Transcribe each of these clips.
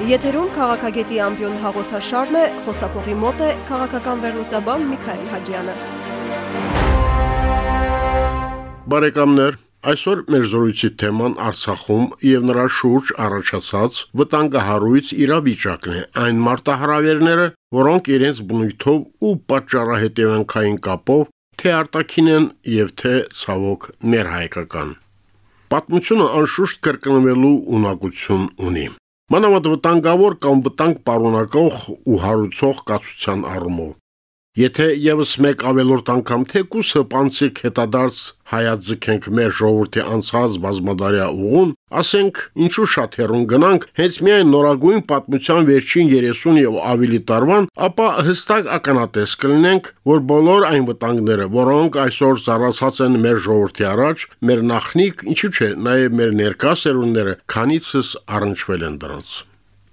Եթերում քաղաքագետի ամբիոն հաղորդաշարն է, խոսափողի մոտ է քաղաքական վերլուծաբան Միքայել Հաջյանը։ Բարեկամներ, այսօր մեր զրույցի թեման Արցախում եւ նրա շուրջ առաջացած վտանգահարույց իրավիճակն է։ Այն մարտահրավերները, որոնք իրենց բնույթով ու պատճառահետևանքային կապով թե արտաքին են եւ թե ցավոք ներհայկական։ Պատմությունը անշուշտ կրկնվելու ունակություն ունի մանավանդ վտանգավոր կամ վտանգ պարունակող ու հարուցող կացության առումով։ Եթե եւս մեկ ավելորդ անգամ թեկուս հպանցիկ հետադարձ հայացքենք մեր ժողովրդի անցած բազմադարյա ուղուն, ասենք, ինչու շատ հեռուն գնանք, հենց միայն նորագույն պատմության վերջին 30 եւ ավելի տարվան, ապա հստակ ականատես կլինենք, որ բոլոր այն վտանգները, որոնք այսօր զառացած են մեր ժողովրդի առաջ, մեր նախնիկ, ինչու՞ չէ, նաեւ մեր ներկա սերունդները, քանիցս առնչվել են դրանց։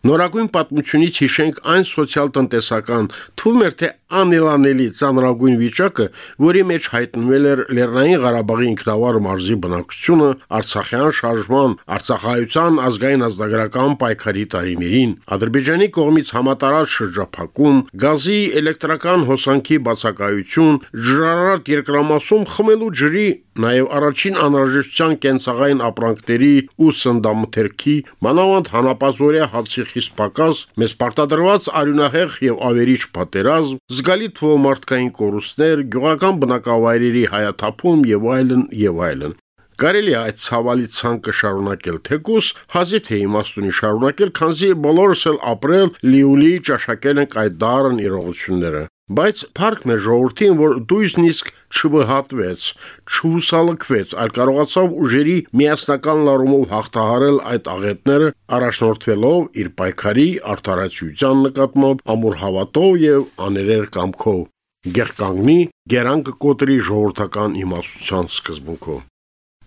Նորագույն պատմությունից հիշենք այն սոցիալ-տնտեսական թվում էր թե անելանելի ծանրագույն վիճակը, որի մեջ հայտնվել էր Լեռնային Ղարաբաղի ինքնավար մարզի բնակչությունը Արցախյան շարժման, Արցախայցյան ազգային ազգագրական պայքարի տարիներին, Ադրբեջանի կողմից համատարած շրջափակում, գազի էլեկտրական հոսանքի բացակայություն, ջրարատ երկրամասում խմելու ջրի նաև առաջին անհրաժեշտության կենցաղային ապրանքների ու սնդամթերքի, մանավանդ հանապազորյա հացի խիստ պակաս, մեզ պարտադրված արյունահեղ եւ ավերիչ պատերազմ, զգալի թվով մարդկային կորուստներ, գյուղական բնակավայրերի հայաթափում եւ այլն եւ այլն։ Կարելի է այդ ցավալի ցանկը շարունակել թեկուս, հազիվ թե իմաստունի շարունակել, քանզի բոլորս էլ ապրել լիուլի ճաշակել ենք այդ դարն իրողությունները։ Բայց փառք մեր ժողովրդին, որ դույզն իսկ չվհատվեց, չհուսալքվեց, այլ կարողացավ ուժերի միասնական լարումով հաղթահարել այդ աղետները, առաջնորդվելով իր պայքարի արդարացիության նկատմամբ ամուր հավատով եւ աներեր կամքով։ Գեղկանգնի գերան կկոտրի ժողովրդական իմաստության սկզբունքով։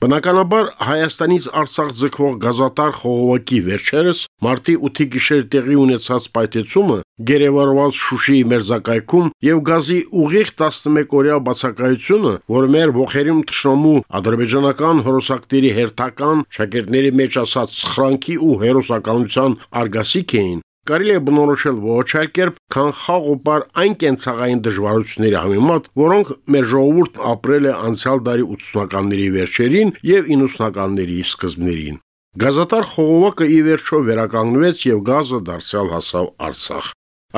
Բնականաբար Հայաստանից Արցախ ձգվող գազատար խողովակի վերջերս մարտի 8-ի գիշեր տեղի ունեցած պայթեցումը գերեվարված Շուշիի մերզակայքում եւ գազի ուղիղ 11-օրյա բացակայությունը, որ մեր ողերիմ տշնամու ադրբեջանական հորոսակների հերթական շագերտների մեջ ասած սխրանքի ու հերոսականության արգասիկ էին, կարելի է բնորոշել ոչ այլ կերպ, քան խաղ ու պար այն կենցաղային դժվարությունների համեմատ, որոնք մեր ժողովուրդն ապրել է անցյալ դարի 80-ականների վերջերին եւ 90-ականների սկզբներին։ Գազատար խողովակը ի վերջո վերականգնվեց եւ գազը դարձյալ հասավ Արցախ։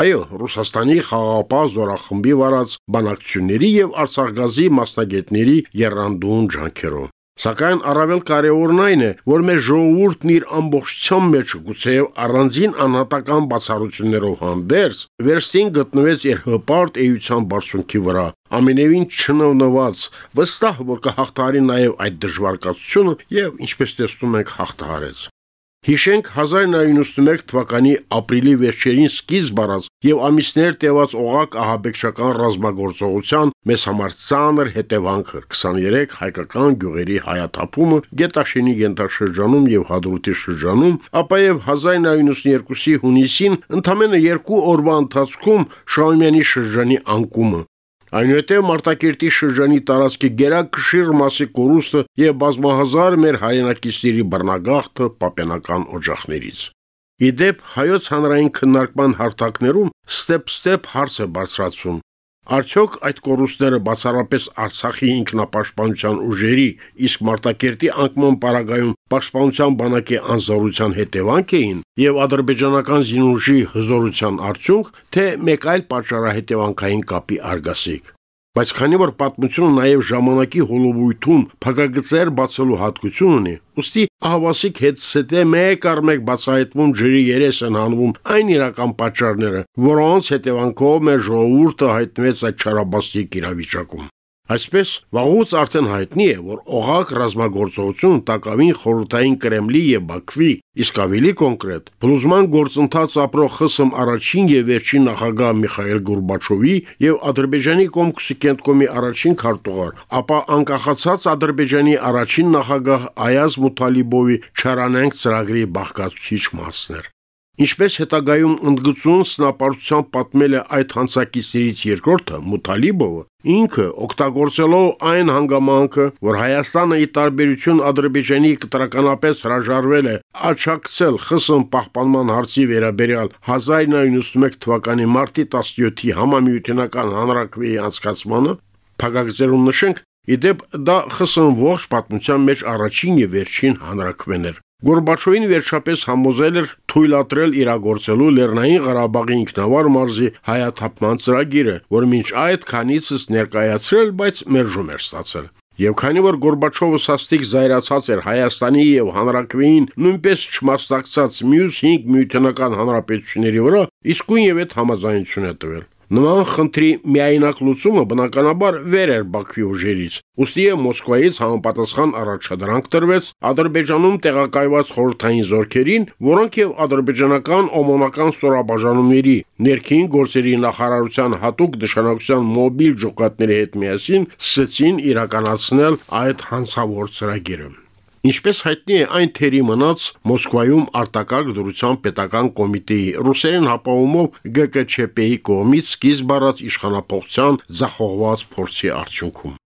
Այո, Ռուսաստանի խաղապահ զորախմբի վարած բանակցությունների եւ Արցախգազի մասնագետների երանդուն ջանքերով։ Սակայն առավել կարևորն այն է, որ մեր ժողովուրդն իր ամբողջության մեջ գուցեև առանձին անհատական բացառություններով հանդերձ վերստին գտնվեց իր հպարտ էության բարձունքի վրա, ամենևին չնվնված, վստահ որ կհաղթահարի նաև այդ դժվար եւ ինչպես տեսնում ենք հաղթահարեց։ Հիշենք 1991 թվականի ապրիլի վերջերին սկիզբ առած եւ ամիսներ տևած օղակ ահաբեկչական ռազմագործողության մեզ համար ցաներ հետևանքը 23 հայկական գյուղերի հայաթափումը Գետաշինի յենթաշրջանում եւ Հադրութի շրջանում, ապա եւ 1992-ի հունիսին ընդամենը երկու օրվա ընթացքում Շահումյանի շրջանի անկումը Այնուհետև Մարտակերտի շրջանի տարածքի գերակշիռ մասի կորուստը եւ բազմահազար մեր հայրենակիցների բռնագաղթը պապենական օջախներից։ Իդեպ հայոց հանրային քննարկման հարթակներում ստեփ-ստեփ հարց է բարձրացում. Արդյոք այդ կորուստները բացառապես Արցախի ինքնապաշտպանության ուժերի, իսկ Մարտակերտի անկման պարագայում պաշտպանության բանակի անզորության հետևանք էին եւ ադրբեջանական զինուժի հզորության արդյունք, թե մեկ այլ պատճառահետևանքային կապի արգասիկ։ Բայց քանի որ պատմությունը նաև ժամանակի հոլովույթում փակագծեր բացելու հատկություն ունի, ուստի ահավասիկ հետսետե մեկ առ մեկ բացահայտվում ջրի երես են հանվում այն իրական պատճառները, որոնց հետևանքով մեր ժողովուրդը հայտնվեց այդ չարաբաստիկ իրավիճակում։ Այսպես վաղուց արդեն հայտնի է, որ օղակ ռազմագործողություն տակավին խորհրդային Կրեմլի եւ Բաքվի, իսկ ավելի կոնկրետ, բլուզման գործընթաց ապրող ԽՍՀՄ առաջին եւ վերջին նախագահ Միխայել Գորբաչովի եւ Ադրբեջանի Կոմքսի կենտկոմի առաջին քարտուղար, ապա անկախացած Ադրբեջանի առաջին նախագահ Այազ Մութալիբովի Չարանենք ծրագրի բաղկացուցիչ մասներ։ Ինչպես հետագայում ընդգծում սնապարության պատմել է այդ հանցակիցներից երկրորդը Մութալիբովը, ինքը օգտագործելով այն հանգամանքը, որ Հայաստանը ի տարբերություն Ադրբեջանի կտրականապես հրաժարվել է աչակցել ԽՍՀՄ պահպանման հարցի վերաբերյալ 1991 թվականի մարտի 17-ի համամիութենական հանրակրվեի անցկացմանը, փակագծերում նշենք, իդեպ դա ԽՍՀՄ ողջ պատմության մեջ առաջին եւ վերջին հանրակրվեն էր։ Գորբաչովին վերջապես համոզել էր թույլատրել իրագործելու Լեռնային Ղարաբաղի ինքնավար մարզի հայաթափման ծրագիրը, որ մինչ այդ քանիցս ներկայացրել, բայց մերժում էր ստացել։ Եվ քանի որ Գորբաչովը սաստիկ զայրացած էր Հայաստանի եւ Հանրակրվեին նույնպես չմասնակցած մյուս 5 միութենական հանրապետությունների վրա, իսկույն եւ այդ համաձայնություն է տվել։ Նման խնդրի միայնակ լուծումը բնականաբար վեր էր Բաքվի ուժերից։ Ոստի է Մոսկվայից համապատասխան առաջադրանք տրվեց Ադրբեջանում տեղակայված խորհրդային զորքերին, որոնք եւ ադրբեջանական օմոնական ստորաբաժանումների ներքին գործերի նախարարության հատուկ նշանակության մոբիլ ջոկատների հետ միասին սկսեցին իրականացնել այդ հանցավոր ծրագիրը։ Ինչպես հայտնի է, այն թերի մնաց Մոսկվայում արտակարգ դրության պետական կոմիտեի ռուսերեն հապավումով ԳԿՉՊ-ի կողմից սկիզբ առած իշխանապողության ձախողված փորձի արդյունքում։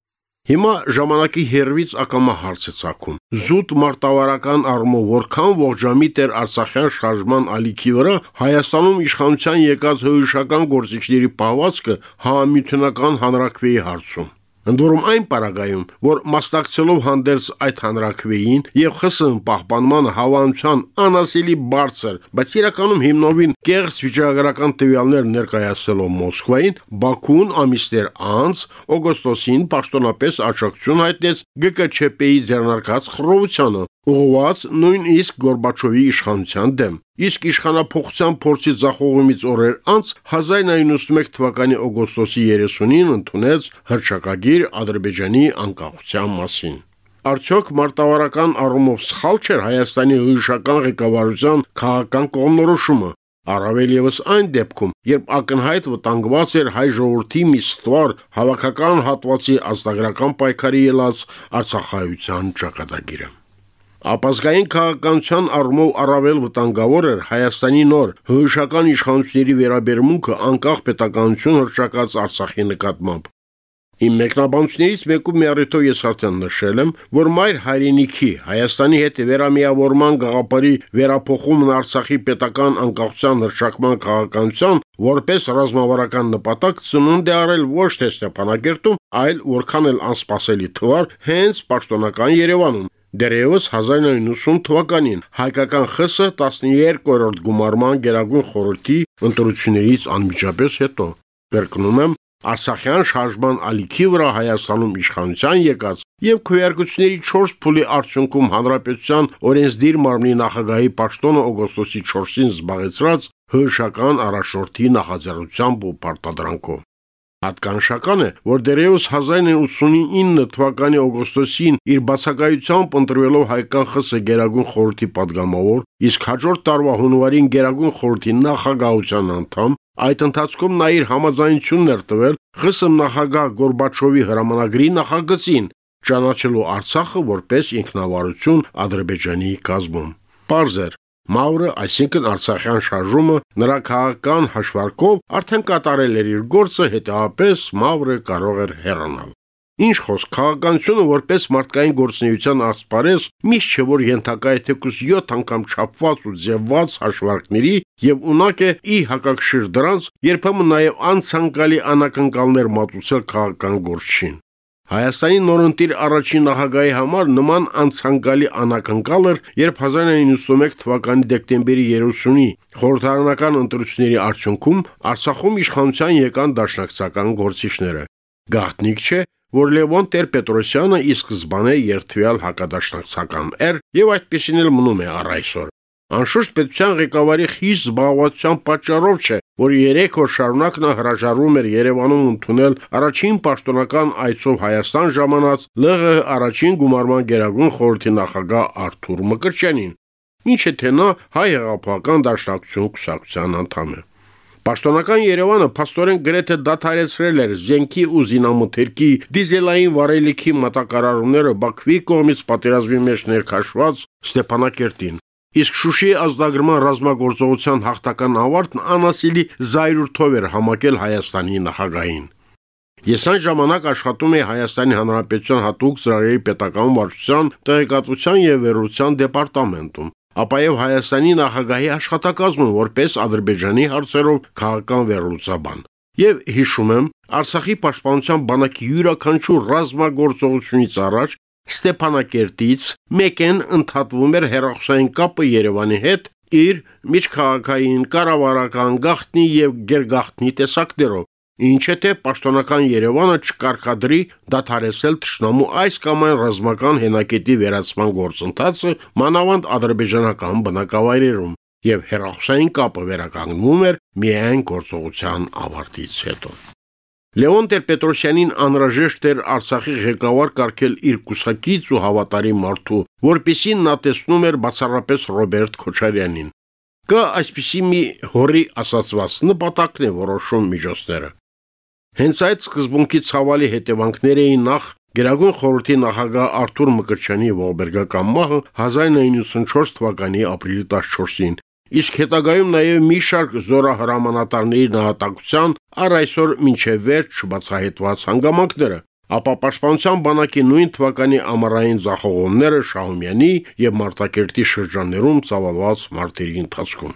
Հիմա ժամանակի հերվից ակամա հարց է ցակում։ Զուտ մարտավարական առումով որքան ողջամիտ էր Արցախյան շարժման ալիքի վրա Հայաստանում իշխանության եկած հույժական գործիչների պահվածքը համամիութենական հանրակրվեի հարցում։ Ընդ որում այն պարագայում, որ մասնակցելով հանդերձ այդ հանրակրվեին եւ ԽՍՀ պահպանման հավանության անասելի բարձր, բայց իրականում հիմնովին կեղծ վիճակագրական տվյալներ ներկայացնելով Մոսկվային, Բաքուն ամիսներ անց օգոստոսին պաշտոնապես աջակցություն հայտնեց ԳԿՉՊ-ի ձեռնարկած խռովությանը, ուղղված նույնիսկ Գորբաչովի իշխանության դեմ։ Իսկ իշխանապողության փորձի ձախողումից օրեր անց 1991 թվականի օգոստոսի 30-ին ընդունեց հրճակագիր Ադրբեջանի անկախության մասին։ Արդյոք մարտավարական առումով սխալ չէր Հայաստանի հույժական ղեկավարության քաղաքական կողմնորոշումը, Առավել եւս այն դեպքում, երբ ակնհայտ վտանգված էր հայ ժողովրդի մի ստվար հավաքական հատվածի ազգագրական պայքարի ելած Արցախայության ճակատագիրը։ Ապազգային քաղաքականության առումով առավել վտանգավոր էր Հայաստանի նոր հույժական իշխանությունների վերաբերմունքը անկախ պետականություն հրճակած Արցախի նկատմամբ։ Իմ մեկնաբանություններից մեկում մի առիթով ես արդեն նշել եմ, որ մայր հայրենիքի Հայաստանի հետ վերամիավորման գաղափարի վերափոխումն Արցախի պետական անկախության հրճակման քաղաքականության որպես ռազմավարական նպատակ ծնունդ է արել ոչ թե Ստեփանակերտում, այլ որքան էլ անսպասելի թվար հենց պաշտոնական Երևանում, Դերևս 1990 թվականին. Հայկական ԽՍ 12-րդ գումարման Գերագույն խորհրդի ընտրություններից անմիջապես հետո կրկնում եմ Արցախյան շարժման ալիքի վրա Հայաստանում իշխանության եկած եւ քվեարկությունների 4 փուլի արդյունքում հանրապետության օրենսդիր մարմնի նախագահի պաշտոնը օգոստոսի 4-ին զբաղեցրած հրշական առաջնորդի նախաձեռնությամբ ու պարտադրանքով։ Հատկանշական է, որ դեռևս 1989 թվականի օգոստոսին իր բացակայությամբ ընտրվելով հայկախոսը Գերագույն խորհրդի падգամավոր, իսկ հաջորդ տարվա հունվարին Գերագույն խորհրդի նախագահության անդամ, այդ ընթացքում նա իր համաձայնությունն էր տվել ԽՍՀՄ նախագահ Գորբաչովի հրամանագրի նախագծին, ճանաչելու Արցախը որպես ինքնավարություն Ադրբեջանի կազմում։ Պարզ էր, Մաուրը, այսինքն Արցախյան շարժումը նրա քաղաքական հաշվարկով արդեն կատարել էր իր գործը, հետեւապես Մաուրը կարող էր հեռանալ։ Ինչ խոսք, քաղաքականությունը որպես մարդկային գործունեության ասպարեզ միշտ չէ որ ենթակա է թեկուս 7 անգամ չափված ու ձևված հաշվարկների եւ ունակ է ի հակակշիռ դրանց երբեմն նաեւ անցանկալի անակնկալներ մատուցել քաղաքական գործին։ Հայաստանի նորընտիր առաջին նախագահի համար նման անցանկալի անակնկալ էր, երբ 1991 թվականի դեկտեմբերի 30-ի խորհրդարանական ընտրությունների արդյունքում Արցախում իշխանության եկան դաշնակցական գործիչները։ Գաղտնիք չէ, որ Լևոն Տեր-Պետրոսյանը ի սկզբանե երթվյալ հակադաշնակցական էր եւ այդպեսին էլ մնում է առ այսօր։ Անշուշտ պետության ղեկավարի խիստ զբաղվածության պատճառով չէ, որ 3 օր շարունակ նա հրաժարվում էր Երևանում ընդունել առաջին պաշտոնական այցով Հայաստան ժամանած ԼՂ առաջին գումարման գերագույն խորհրդի նախագահ Արթուր Մկրտչյանին, ինչը թե նա հայ հեղափոխական դաշնակցություն կուսակցության անդամ է։ Պաշտոնական Երևանը փաստորեն գրեթե դադարեցրել էր զենքի ու զինամթերքի դիզելային վառելիքի մատակարարումները Բաքվի կողմից պատերազմի մեջ ներքաշված Ստեփանակերտին Իսկ Շուշիի ազդագրման ռազմագործողության հաղթական ավարտն անասիլի զայրուրթով էր համակել Հայաստանի նախագահին։ Ես այն ժամանակ աշխատում էի Հայաստանի Հանրապետության հատուկ ծրագրերի պետական վարչության տեղեկատվության եւ վերլուծության դեպարտամենտում, ապա եւ Հայաստանի նախագահի աշխատակազմում որպես Ադրբեջանի հարցերով քաղաքական վերլուծաբան։ Եվ հիշում եմ, Արցախի պաշտպանության բանակի յուրաքանչյուր ռազմագործողությունից առաջ Ստեփանակերտից մեկեն ընդհատվում էր հերոսային կապը Երևանի հետ իր միջքաղաքային, կառավարական, գաղտնի եւ գերգաղտնի տեսակներով, ինչ է թե պաշտոնական Երևանը չկարկադրի դադարեցնել ճշնամու այս կամ այն ռազմական հենակետի վերացման գործընթացը մանավանդ ադրբեջանական բնակավայրերում եւ հերոսային կապը վերականգնվում էր միայն գործողության ավարտից հետո։ Լեոն Տեր-Պետրոսյանին անհրաժեշտ էր Արցախի ղեկավար կարգել իր կուսակից ու հավատարիմ մարդու, որպիսին նա տեսնում էր բացառապես Ռոբերտ Քոչարյանին։ Կա այսպիսի մի հորի ասացված նպատակն է որոշում միջոցները։ Հենց այդ սկզբունքի ցավալի հետևանքներ էին նախ Գերագույն խորհրդի նախագահ Արթուր Մկրտչյանի ողբերգական մահը 1994 թվականի ապրիլի 14-ին, Իսկ հետագայում նաև մի շարք զորահրամանատարների նահատակության առ այսօր մինչև վերջ չբացահայտված հանգամանքները, ապա պաշտպանության բանակի նույն թվականի ամառային զախողումները Շահումյանի եւ Մարտակերտի շրջաններում ծավալված մարտերի ընթացքում։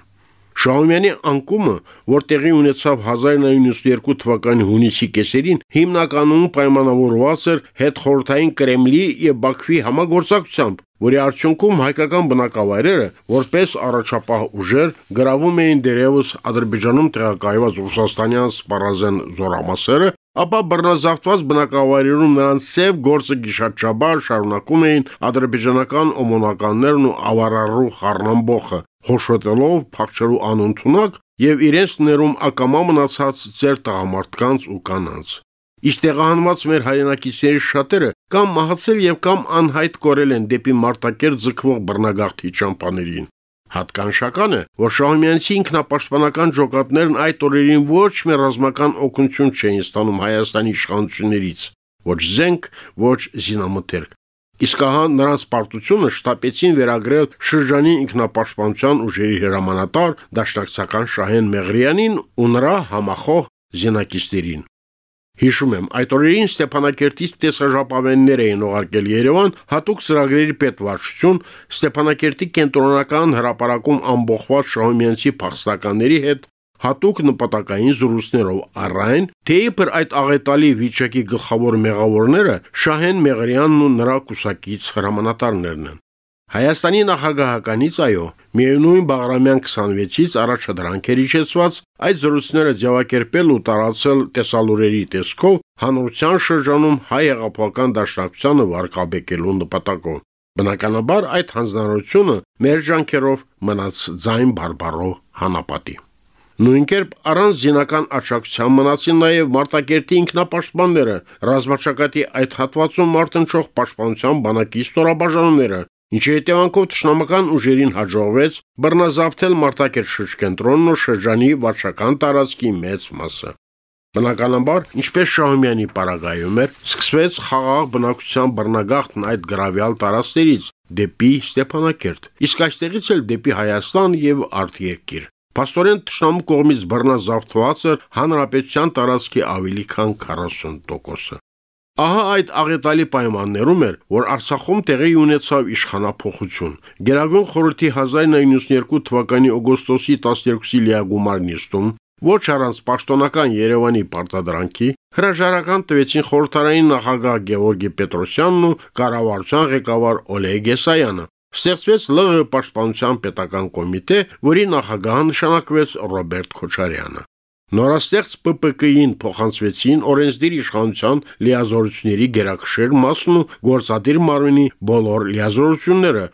Շահումյանի անկումը, որ տեղի ունեցավ 1992 թվականի հունիսի կեսերին, հիմնականում պայմանավորված էր հետխորհրդային Կրեմլի եւ Բաքվի համագործակցությամբ, որի արդյունքում հայկական բնակավայրերը որպես առաջապահ ուժեր գրավում էին դերևս Ադրբեջանում տեղակայված ռուսաստանյան սպառազեն զորամասերը, ապա բռնազավթված բնակավայրերում նրանց սև գործը գիշատչաբար շարունակում էին ադրբեջանական օմոնականներն ու ավարարու խառնամբոխը, հոշոտելով փակչելու անընդունակ եւ իրենց ներում ակամա մնացած ձեր տղամարդկանց ու կանանց։ Իսկ տեղահանված մեր հայրենակիցների շատերը կամ մահացել եւ կամ անհայտ կորել են դեպի Մարտակեր ձգվող բռնագաղթի ճամփաներին։ Հատկանշական է, որ Շահումյանցի ինքնապաշտպանական ջոկատներն այդ օրերին ոչ մի ռազմական օգնություն չէին ստանում Հայաստանի իշխանություններից, ոչ զենք, ոչ զինամթերք։ Իսկ ահա նրանց պարտությունը շտապեցին վերագրել շրջանի ինքնապաշտպանության ուժերի հրամանատար դաշնակցական Շահեն Մեղրյանին ու նրա համախոհ զինակիցներին։ Հիշում եմ, այդ օրերին Ստեփանակերտից տեսաժապավեններ էին ուղարկել Երևան հատուկ ծրագրերի պետվարչություն Ստեփանակերտի կենտրոնական հրապարակում ամբողջված շահումյանցի փախստականների հետ հատուկ նպատակային զրույցներով առայն, թե իբր այդ աղետալի վիճակի գլխավոր մեղավորները Շահեն Մեղրյանն ու նրա կուսակից հրամանատարներն են։ Հայաստանի նախագահականից այո, միևնույն Բաղրամյան 26-ից առաջադրանքեր իջեցված այդ զրույցները ձևակերպել ու տարածել տեսալուրերի տեսքով հանրության շրջանում հայ հեղափոխական դաշնակցությանը վարկաբեկելու նպատակով։ Բնականաբար այդ հանձնարարությունը մեր ջանքերով մնաց ձայն բարբարո հանապատի։ Նույնքերպ առանց զինական աչակցության մնացին նաև Մարտակերտի ինքնապաշտպանները, ռազմաճակատի այդ հատվածում մարտնչող պաշտպանության բանակի ստորաբաժանումները, ինչի հետևանքով ճշնամական ուժերին հաջողվեց բռնազավթել Մարտակեր շրջկենտրոնն ու շրջանի վարչական տարածքի մեծ մասը։ Բնականաբար, ինչպես Շահումյանի պարագայում էր, սկսվեց խաղաղ բնակության բռնագաղթն այդ գրավյալ տարածքներից դեպի Ստեփանակերտ, իսկ այստեղից էլ դեպի Հայաստան եւ արտերկիր։ Պաստորեն տշնամու կողմից բռնազավթված էր հանրապետության տարածքի ավելի քան 40%-ը։ Ահա այդ աղետալի պայմաններում էր, որ Արցախում տեղի ունեցավ իշխանապողություն։ Գերագույն խորհրդի 1992 թվականի օգոստոսի 12-ի լիագումար նիստում ոչ առանց պաշտոնական Երևանի պարտադրանքի հրաժարական տվեցին խորհրդարային նախագահ Գևորգի Պետրոսյանն ու կառավարության ղեկավար Օլեգ Գեսայանը։ Ստեղծվեց ԼՂ պաշտպանության պետական կոմիտե, որի նախագահը նշանակվեց Ռոբերտ Քոչարյանը։ Նորաստեղծ ՊՊԿ-ին փոխանցվեցին օրենսդիր իշխանության լիազորությունների գերակշիռ մասն ու գործադիր մարմնի բոլոր լիազորությունները,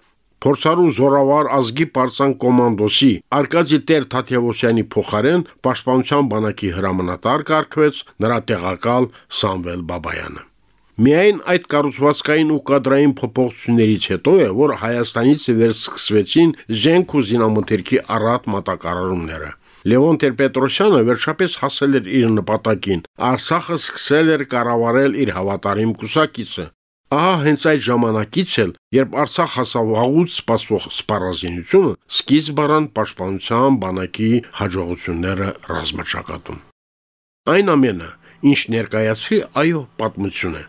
Փորձարու զորավար ազգի պարսան կոմանդոսի Արկադի Տեր Թաթևոսյանի փոխարեն պաշտպանության բանակի հրամանատար կարգվեց նրա տեղակալ Սամվել Բաբայանը։ Միայն այդ կառուցվածքային ու կադրային փոփոխություններից հետո է, որ Հայաստանից վերսկսվեցին զենք ու զինամթերքի առատ մատակարարումները։ Լևոն Տեր-Պետրոսյանը վերջապես հասել էր իր նպատակին։ Արցախը սկսել էր կառավարել իր հավատարիմ կուսակիցը։ Ահա հենց այդ ժամանակից էլ, երբ Արցախ հասավ վաղուց սպասվող սպառազինությունը, սկիզբ առան պաշտպանության բանակի հաջողությունները ռազմաճակատում։ Այն ամենը, ինչ ներկայացրի, այո, պատմություն է։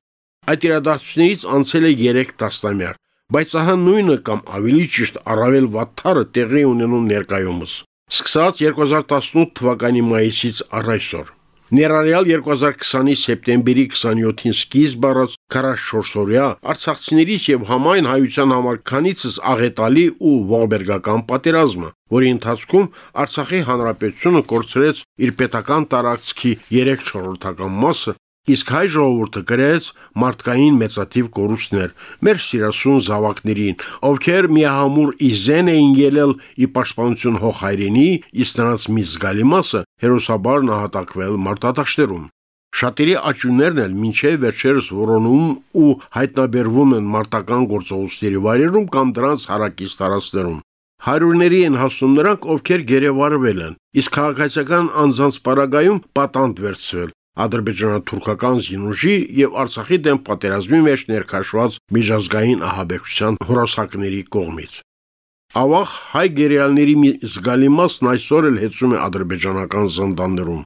Այդ իրադարձություններից անցել է 3 տասնամյակ, բայց ահա նույնը կամ ավելի ճիշտ առավել վատթարը տեղի ունենում ներկայումս։ Սկսած 2018 թվականի մայիսից առ այսօր Ներառյալ 2020-ի սեպտեմբերի 27-ին սկիզբ առած 44-օրյա արցախցիներից եւ համայն հայության համար քանիցս աղետալի ու ողբերգական պատերազմը, որի ընթացքում Արցախի հանրապետությունը կորցրեց իր պետական տարածքի 3/4-ական մասը Իսկ հայ ժողովուրդը գրեց մարդկային մեծաթիվ կորուստներ մեր սիրասուն զավակներին, ովքեր միահամուր իզեն էին ելել ի պաշտպանություն հող հայրենի, իսկ նրանց մի զգալի մասը հերոսաբար նահատակվել մարտադաշտերում։ Շատերի աճյուններն էլ մինչև վերջերս որոնում ու հայտնաբերվում են մարտական գործողությունների վայրերում կամ դրանց հարակից տարածքներում։ Հարյուրների են հասնում նրանք, ովքեր գերեվարվել են, իսկ քաղաքացիական անձանց պարագայում պատանդ վերցվել, ադրբեջանա-թուրքական զինուժի եւ Արցախի դեմ պատերազմի մեջ ներքաշված միջազգային ահաբեկչության հրոսակների կողմից։ Ավաղ հայ գերիալների մի զգալի մասն այսօր էլ հեծում է ադրբեջանական զնդաններում։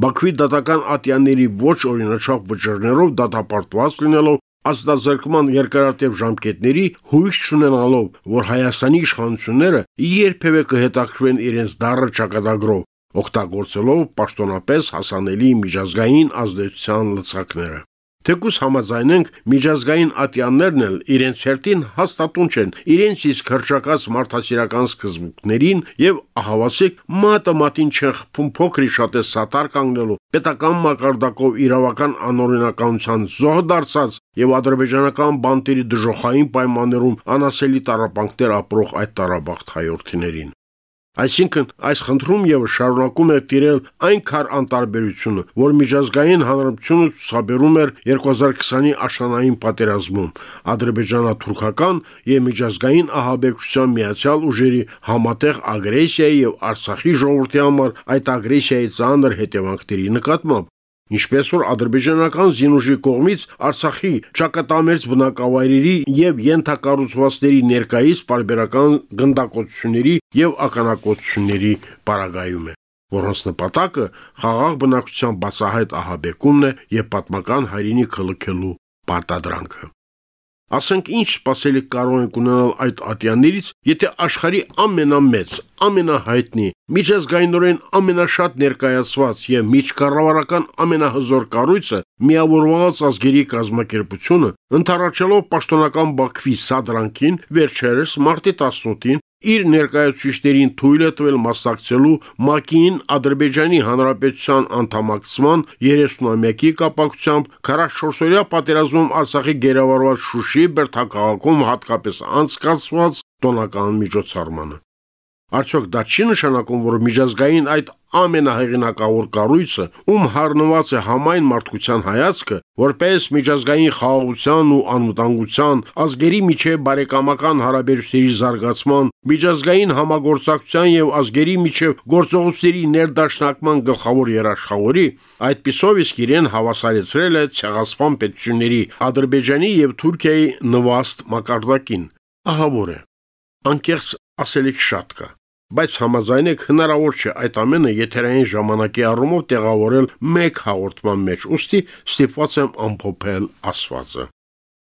Բաքվի դատական ատյանների ոչ օրինաչափ վճռներով դատապարտված լինելով ազդազրկման երկարատև ժամկետների հույս չունենալով, որ Հայաստանի իշխանությունները երբևէ կհետաքրվեն իրենց դառը ճակատագրով, օգտագործելով պաշտոնապես հասանելի միջազգային ազդեցության լծակները։ Թեկուս համաձայնենք միջազգային ատյաններն էլ իրենց հերթին հաստատուն չեն իրենց իսկ հրճակած մարդասիրական սկզբունքներին եւ ահավասիկ մատը մատին չխփում փոքրի շատ է սատար կանգնելու պետական մակարդակով իրավական անօրինականության զոհ դարձած եւ ադրբեջանական բանտերի դժոխային պայմաններում անասելի տարապանքներ ապրող այդ տարաբախտ հայորդիներին Այսինքն այս խնդրում եւս շարունակում է տիրել այն քար անտարբերությունը, որ միջազգային հանրությունը ցուսաբերում էր 2020-ի աշնանային պատերազմում ադրբեջանա-թուրքական եւ միջազգային ահաբեկչության միացյալ ուժերի համատեղ ագրեսիայի եւ Արցախի ժողովրդի համար այդ ագրեսիայի ցաներ հետևանքների նկատմամբ ինչպես որ ադրբեջանական զինուժի կողմից Արցախի ճակատամերձ բնակավայրերի եւ յենթակառուցվածքների ներկայիս բարբերական գնդակոծությունների եւ ականակոծությունների պարագայում է որոնց նպատակը խաղաղ բնակչության բացահայտ ահաբեկումն է եւ պատմական հայրենի քլքելու պարտադրանքը Ասենք ինչ սпасելի կարող ենք ունենալ այդ ատյաններից, եթե աշխարի ամենամեծ, ամենահայտնի, միջազգայինորեն ամենաշատ ներկայացված եւ միջկառավարական ամենահզոր կառույցը միավորված ազգերի կազմակերպությունը, ընթառաջելով պաշտոնական Բաքվի սադրանքին, վերջերս մարտի 18-ին իր ներկայացուցիչներին թույլ է տվել մասնակցելու ՄԱԿ-ին Ադրբեջանի Հանրապետության անդամակցման 30-ամյակի կապակցությամբ 44-օրյա պատերազմում Արցախի գերավարված Շուշի Բերթակաղաքում հատկապես անցկացված տոնական միջոցառմանը։ Արդյոք դա չի նշանակում, որ միջազգային այդ ամենահեղինակավոր կառույցը, ում հարնված է համայն մարդկության հայացքը, որպես միջազգային խաղաղության ու անվտանգության, ազգերի միջև բարեկամական հարաբերությունների զարգացման, միջազգային համագործակցության եւ ազգերի միջև գործողությունների ներդաշնակման գլխավոր երաշխավորի, այդպիսով իսկ իրեն հավասարեցրել է ցեղասպան պետությունների Ադրբեջանի եւ Թուրքիայի նվաստ մակարդակին։ Ահա որ է։ Անկեղծ ասելիք շատ կա բայց համաձայնեք հնարավոր չէ այդ ամենը եթերային ժամանակի առումով տեղավորել մեկ հաղորդման մեջ, ուստի ստիպված եմ ամփոփել ասվածը։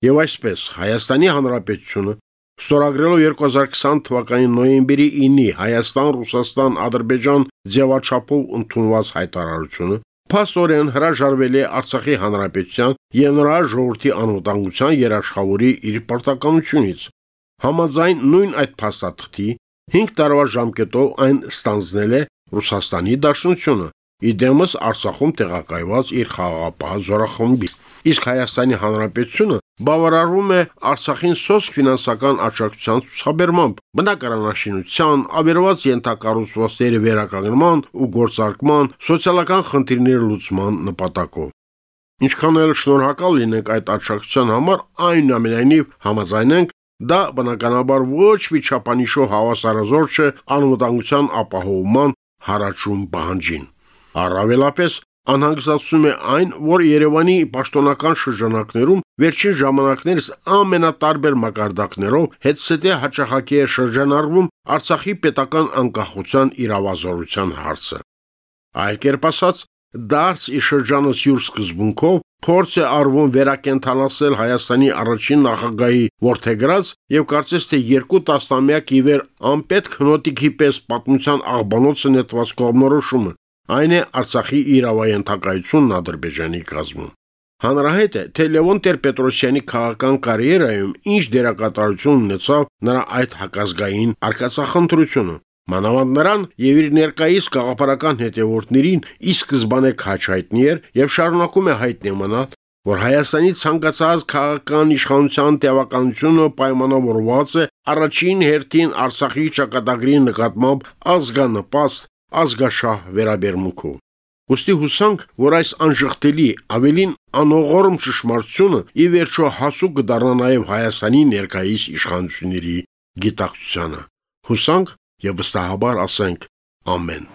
Եվ այսպես Հայաստանի Հանրապետությունը Ստորագրելով 2020 թվականի նոյեմբերի 9-ի Հայաստան-Ռուսաստան-Ադրբեջան ձևաչափով ընդունված հայտարարությունը փաստորեն հրաժարվել է Արցախի Հանրապետության եւ նրա ժողովրդի անվտանգության երաշխավորի իր պարտականությունից։ Համաձայն նույն այդ փաստաթղթի 5 տարվա ժամկետով այն ստանձնել է Ռուսաստանի Դաշնությունը, իդեմս Արցախում տեղակայված իր խաղաղապահ զորախմբի։ Իսկ Հայաստանի Հանրապետությունը բավարարում է Արցախին սոսկ ֆինանսական աջակցության ցուցաբերմամբ բնակարանաշինության, ավերված ենթակառուցվածքների վերականգնման ու գործարկման, սոցիալական խնդիրների լուծման նպատակով։ Ինչքան էլ շնորհակալ լինենք այդ աջակցության համար, այնուամենայնիվ համաձայնենք, Դա բնականաբար ոչ մի չափանիշով հավասարազոր չէ անվտանգության ապահովման հարաճուն պահանջին։ Առավելապես անհանգստացում է այն, որ Երևանի պաշտոնական շրջանակներում վերջին ժամանակներս ամենատարբեր մակարդակներով հետսետե հաճախակի է շրջանառվում Արցախի պետական անկախության իրավազորության հարցը։ Այլ կերպ ասած, դարձ ի շրջանը սյուր սկզբունքով Փորձ է արվում վերակենդանացնել Հայաստանի առաջին նախագահի Որթեգրած եւ կարծես թե երկու տասնամյակ ի վեր անպետք հնոտիքի պես պատմության աղբանոցը նետված կողմնորոշումը։ Այն է Արցախի իրավայենթակայությունն Ադրբեջանի կազմում։ Հանրահայտ է, թե Լևոն Տեր-Պետրոսյանի քաղաքական կարիերայում ինչ դերակատարություն ունեցավ նրա այդ հակազգային արկածախնդրությունը։ Մանավանդ նրան եւ իր ներկայիս գաղափարական հետևորդներին ի սկզբանե քաչ հայտնի էր եւ շարունակում է հայտնի մնալ, որ Հայաստանի ցանկացած քաղաքական իշխանության տևականությունը պայմանավորված է առաջին հերթին Արցախի ճակատագրի նկատմամբ ազգանպաստ ազգաշահ վերաբերմունքով։ Ոստի հուսանք, որ այս անժխտելի, ավելին անողորմ ճշմարտությունը ի վերջո հասու կդառնա նաև Հայաստանի ներկայիս իշխանությունների գիտակցությանը։ Հուսանք եւ վստահաբար ասենք ամեն։